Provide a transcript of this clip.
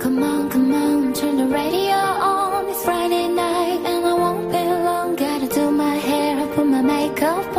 Come on, come on, turn the radio on. It's Friday night and I won't be long. Gotta do my hair, put my makeup